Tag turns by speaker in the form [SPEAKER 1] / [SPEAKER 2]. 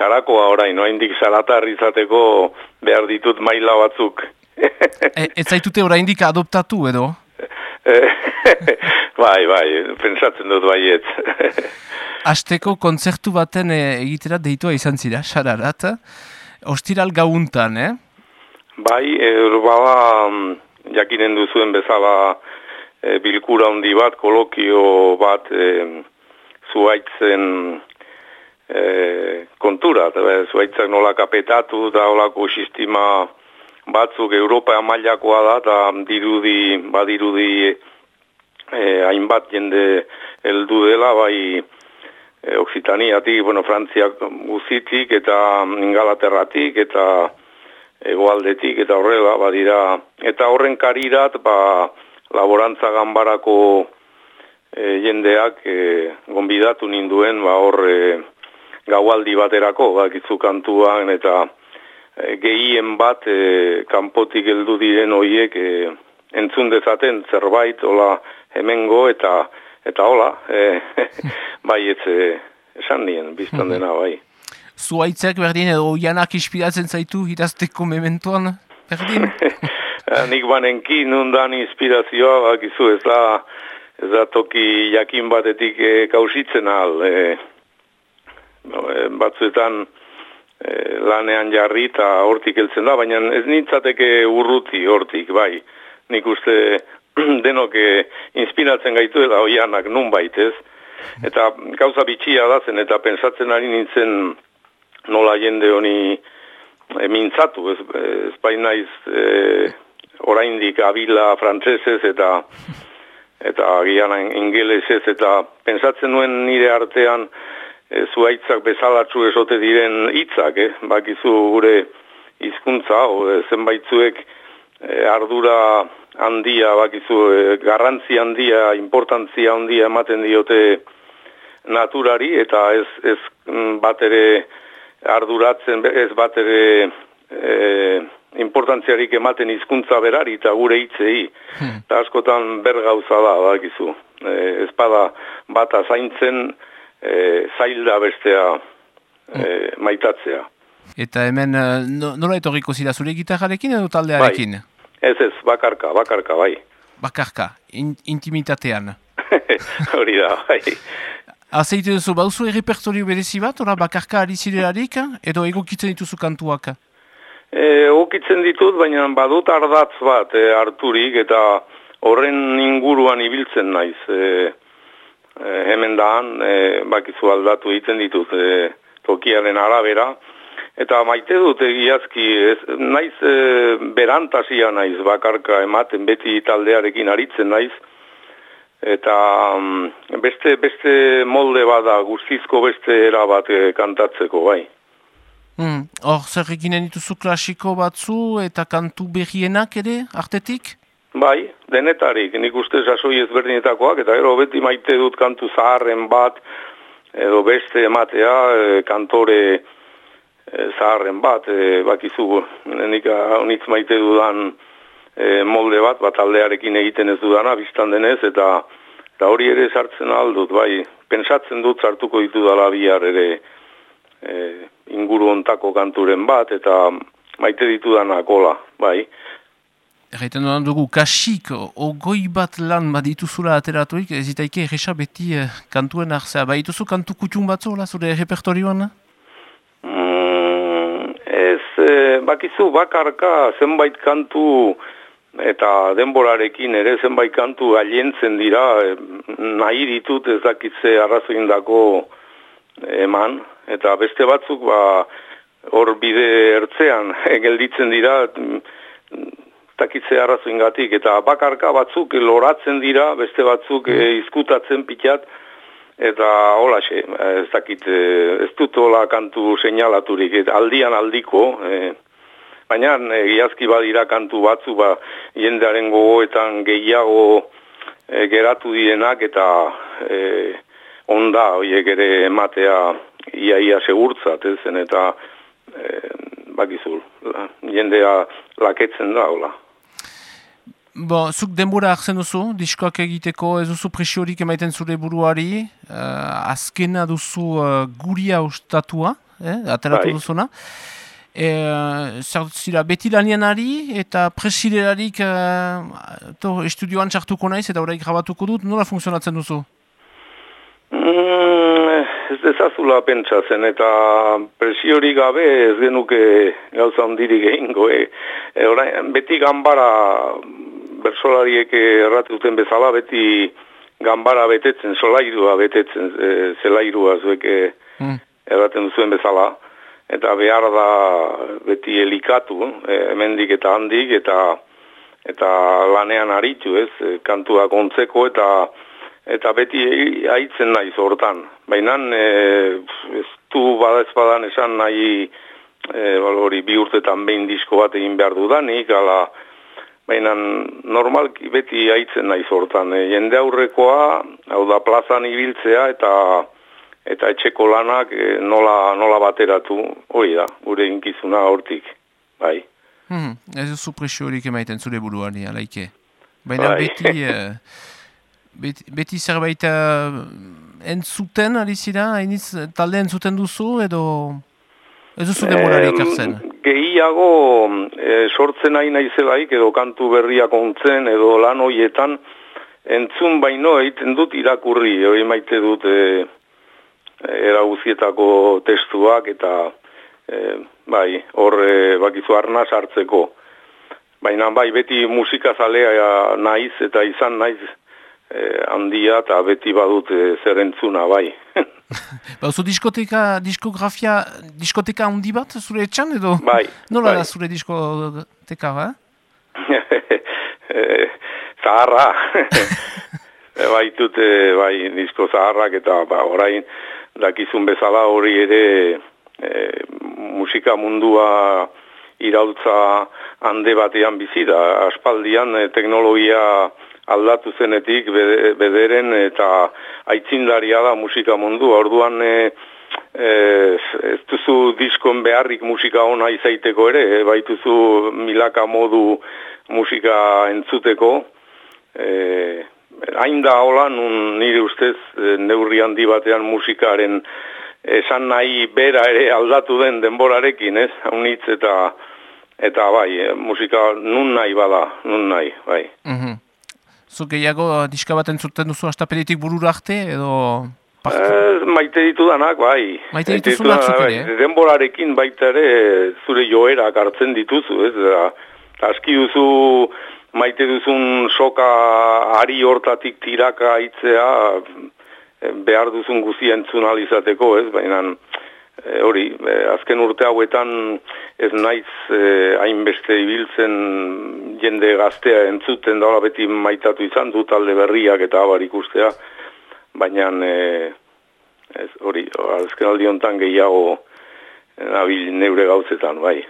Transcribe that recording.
[SPEAKER 1] xarakoa orain, no indik xaratar izateko behar ditut maila batzuk.
[SPEAKER 2] e, ez zaitute oraindik adoptatu edo?
[SPEAKER 1] bai, bai, pensatzen dut baiet.
[SPEAKER 2] Azteko kontzertu baten e, egitera deitua izan zira, xararat, ostiral gauntan, eh?
[SPEAKER 1] Bai, e, mm, jakinen duzuen bezala e, bilkura handi bat, kolokio bat, e, zuaitzen e, kontura, zuaitzak nola kapetatu da olako sistema batzuk Europa mailakoa da, eta dirudi, badirudi e, hainbat jende heldu dela, bai e, Oksitaniatik, bueno, Frantziak guzitik, eta Ingalaterratik, eta egoaldetik, eta horrela, badira, eta horren karirat, ba, laborantza ganbarako e, jendeak e, gonbidatu ninduen, ba, hor, e, gaualdi baterako, bakizu kantuan, eta e, gehien bat e, kanpotik heldu diren hoiek e, entzun dezaten zerbait hola hemengo eta eta hola e, bai ez e, esan nien biztan mhm. dena bai
[SPEAKER 2] Zuaitzak berdin edo janak inspiratzen zaitu idazteko mementoan berdin?
[SPEAKER 1] Nik banenki nundan inspirazioa bakizu ez da ez da toki jakin batetik e, kausitzen al e, batzuetan e, lanean jarri eta hortik heltzen da, baina ez nintzateke urruti hortik, bai. Nik uste denok e, inspiratzen gaitu eta oianak nun baitez. Eta gauza bitxia da zen eta pensatzen ari nintzen nola jende honi e, mintzatu, ez, ez bainaiz e, oraindik abila frantsesez eta eta gian ingelesez eta pensatzen nuen nire artean e, zuaitzak bezalatzu esote diren hitzak, eh? bakizu gure hizkuntza o e, zenbaitzuek e, ardura handia, bakizu e, garrantzi handia, importantzia handia ematen diote naturari eta ez, ez mm, bat ere arduratzen, ez bat ere e, importantziarik ematen hizkuntza berari eta gure hitzei. Hmm. Eta askotan bergauza da, bakizu. E, ez bada bata zaintzen, e, zail da bestea e, maitatzea.
[SPEAKER 2] Eta hemen e, no, nola etorriko zira zure gitarrarekin edo taldearekin?
[SPEAKER 1] Bai. Ez ez, bakarka, bakarka, bai.
[SPEAKER 2] Bakarka, in, intimitatean.
[SPEAKER 1] Hori da, bai.
[SPEAKER 2] Azeitu duzu, bauzu errepertorio berezi bat, ora bakarka ari zirelarik, edo egokitzen dituzu kantuak?
[SPEAKER 1] E, egokitzen ditut, baina badut ardatz bat e, harturik, eta horren inguruan ibiltzen naiz. E, e, hemen daan, e, bakizu aldatu egiten ditut e, tokiaren arabera, eta maite dut egiazki, ez, naiz e, berantasia naiz bakarka ematen beti taldearekin aritzen naiz, eta mm, beste, beste molde bada guztizko beste erabat e, kantatzeko bai.
[SPEAKER 2] Hmm. Hor, zer eginen dituzu klasiko batzu eta kantu berrienak ere, artetik?
[SPEAKER 1] Bai, denetarik, nik uste sasoi ezberdinetakoak, eta gero beti maite dut kantu zaharren bat, edo beste ematea, e, kantore e, zaharren bat, e, bakizu, nik honitz maite dudan e, molde bat, bat aldearekin egiten ez dudana, biztan denez, eta, eta hori ere sartzen aldut, bai, pensatzen dut sartuko ditu dala bihar ere e, inguru ontako kanturen bat, eta maite ditudanak kola, bai,
[SPEAKER 2] Erraiten duan dugu, kasik, ogoi bat lan badituzula ateratuik, ez itaike erresa beti eh, kantuen arzea. Ba, ituzu kantu kutxun batzu, la, zure repertorioan?
[SPEAKER 1] Mm, ez, eh, bakizu, bakarka zenbait kantu eta denborarekin ere zenbait kantu alientzen dira, eh, nahi ditut ez dakitze arrazoindako eman, eta beste batzuk, ba, hor bide ertzean, gelditzen dira, dakitze arrazoingatik eta bakarka batzuk loratzen dira, beste batzuk e, izkutatzen pitat, eta hola xe, ez dakit, eh, ez dut hola kantu seinalaturik, aldian aldiko, e, baina egiazki badira kantu batzu, ba, jendearen gogoetan gehiago e, geratu dienak, eta e, onda, oiek ere ematea iaia segurtzat, ezen, eta e, bakizul, jendea laketzen da, hola.
[SPEAKER 2] Bo, zuk denbora hartzen duzu, diskoak egiteko, ez duzu presiorik emaiten zure buruari, uh, azkena duzu uh, guria ustatua, eh, ateratu bai. duzuna. E, zira, beti lanien ari eta presiderarik e, estudioan txartuko naiz eta horreik grabatuko dut, nola funtzionatzen duzu?
[SPEAKER 1] Mm, ez dezazula pentsatzen eta presiorik gabe ez genuke gauza handirik egingo. E, orain, beti gambara bersolariek erratuten bezala, beti gambara betetzen, solairua betetzen, e, zelairua zuek mm. erraten duzuen bezala. Eta behar da beti elikatu, e, hemendik eta handik, eta eta lanean aritu ez, e, kantuak ontzeko eta eta beti haitzen naiz hortan. Baina e, ez du bada badan esan nahi e, hori bi urtetan behin disko bat egin behar dudanik, ala, baina normalki beti haitzen naiz hortan. E, jende aurrekoa, hau da plazan ibiltzea eta eta etxeko lanak e, nola, nola bateratu, hori da, gure inkizuna hortik, bai.
[SPEAKER 2] Hmm, ez duzu presio horik emaiten zure buruari, alaike. Baina bai. beti... E, beti, beti zerbait entzuten, alizira, hainiz talde entzuten duzu, edo ez duzu demorari ikartzen?
[SPEAKER 1] Gehiago e, sortzen nahi naizelaik, edo kantu berriak ontzen, edo lan hoietan, entzun baino egiten dut irakurri, hori maite dut e, eraguzietako testuak, eta e, bai, hor bakizu arna sartzeko. Baina bai, beti musikazalea naiz, eta izan naiz, eh, handia eta beti badut eh, zer entzuna, bai.
[SPEAKER 2] ba, zu diskoteka, diskografia, diskoteka handi bat zure etxan edo?
[SPEAKER 1] Bai.
[SPEAKER 2] Nola bai. da zure diskoteka, ba?
[SPEAKER 1] zaharra. bai, tute, bai, disko zaharrak eta ba, orain dakizun bezala hori ere e, musika mundua irautza hande batean bizi da. Aspaldian e, teknologia aldatu zenetik bederen eta aitzindaria da musika mundu. Orduan e, e, ez duzu diskon beharrik musika ona izaiteko ere, e, baituzu milaka modu musika entzuteko. E, hain da hola, nun nire ustez e, neurri handi batean musikaren esan nahi bera ere aldatu den denborarekin, ez? Haunitz eta eta bai, e, musika nun nahi bada, nun nahi, bai.
[SPEAKER 2] Mm Zu gehiago diska bat entzuten duzu astapelitik burura arte, edo...
[SPEAKER 1] Ez, maite ditu danak, bai.
[SPEAKER 2] Maite dituzu batzuk ere,
[SPEAKER 1] bai. Denborarekin baita ere zure joerak hartzen dituzu, ez? Da, aski duzu maite duzun soka ari hortatik tiraka aitzea behar duzun guzia entzunalizateko, ez? Baina e, hori, e, azken urte hauetan ez naiz e, hainbeste ibiltzen jende gaztea entzuten da beti maitatu izan du talde berriak eta abar ikustea, baina e, ez hori, azken aldi honetan gehiago nabil neure gauzetan, bai.